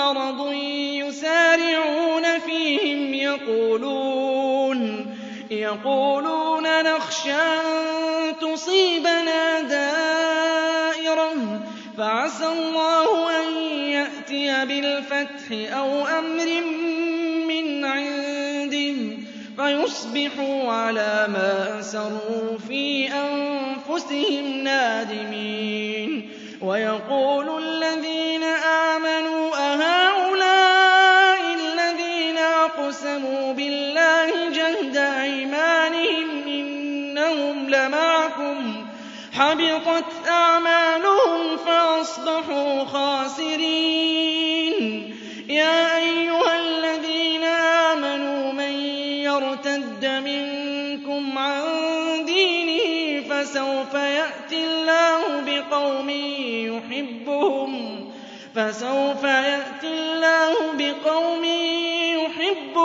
مرض يسارعون فيهم يقولون يقولون نخشى أن تصيبنا دائرة فعسى الله أن يأتي بالفتح أو أمر من عنده فيصبحوا على ما أسروا في أنفسهم نادمين. ويقول الذين آمنوا أَقْسَمُوا بِاللَّهِ جَهْدَ أَيْمَانِهِمْ إِنَّهُمْ لَمَعَكُمْ حَبِطَتْ أَعْمَالُهُمْ فَأَصْبَحُوا خَاسِرِينَ يَا أَيُّهَا الَّذِينَ آمَنُوا مَن يَرْتَدَّ مِنكُمْ عَن دِينِهِ فَسَوْفَ يَأْتِي اللَّهُ بِقَوْمٍ يُحِبُّهُمْ فَسَوْفَ يَأْتِي اللَّهُ بِقَوْمٍ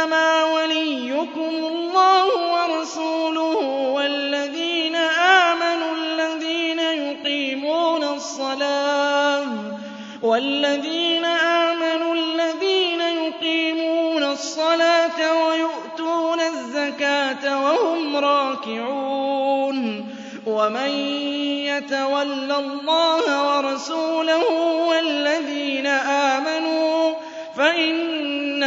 إنما وليكم الله ورسوله والذين آمنوا الذين يقيمون الصلاة والذين آمنوا الذين يقيمون الصلاة ويؤتون الزكاة وهم راكعون ومن يتول الله ورسوله والذين آمنوا فإن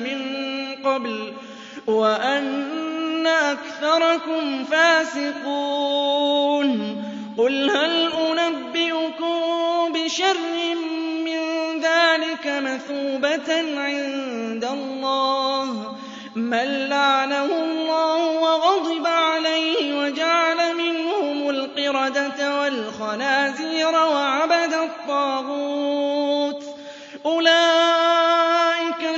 مِن قَبْلُ وَأَنَّ أَكْثَرَكُمْ فَاسِقُونَ. قُلْ هَلْ أُنَبِّئُكُم بِشَرٍّ مِّن ذَلِكَ مَثُوبَةً عِندَ اللَّهِ؟ مَن لَّعَنَهُ اللَّهُ وَغَضِبَ عَلَيْهِ وَجَعَلَ مِنْهُمُ الْقِرَدَةَ وَالْخَنَازِيرَ وَعَبَدَ الطَّاغُوتَ.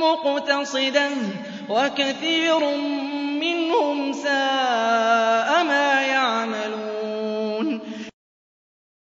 مقتصدا وكثير منهم ساء ما يعملون